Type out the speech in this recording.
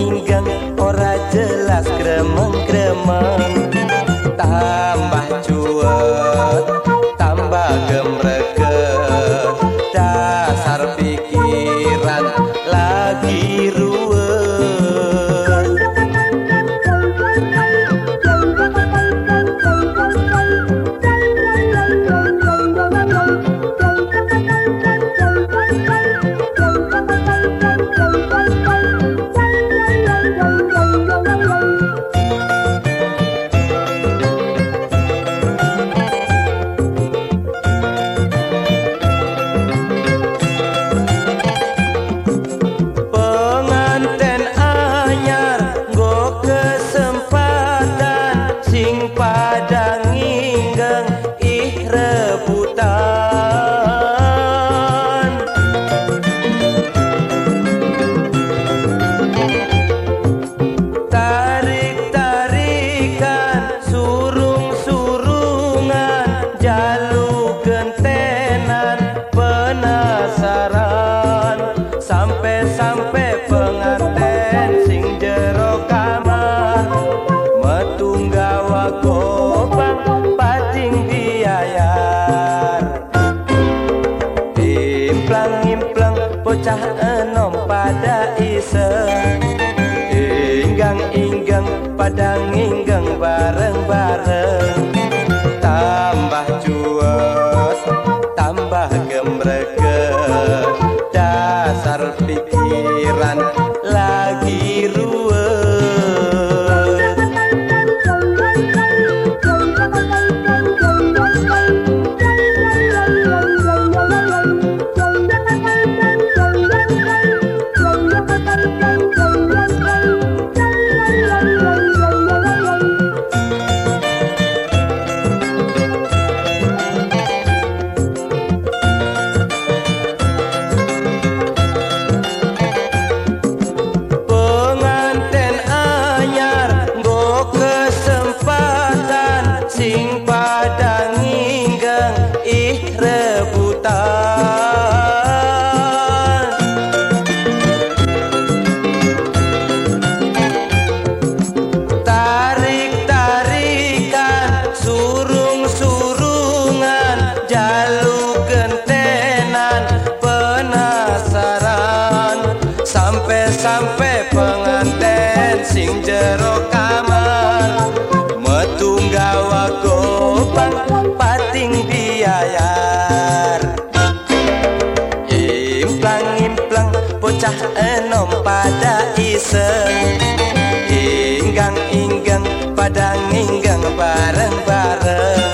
hingga orang jelas kremeng ngimplang ngimplang bocah enom pada iseng. Inggang inggang padang inggang bareng bareng tambah cuas tambah gembrek pating biayar Implang implang bocah enom pada ise Inggang inggang pada nginggang bareng bareng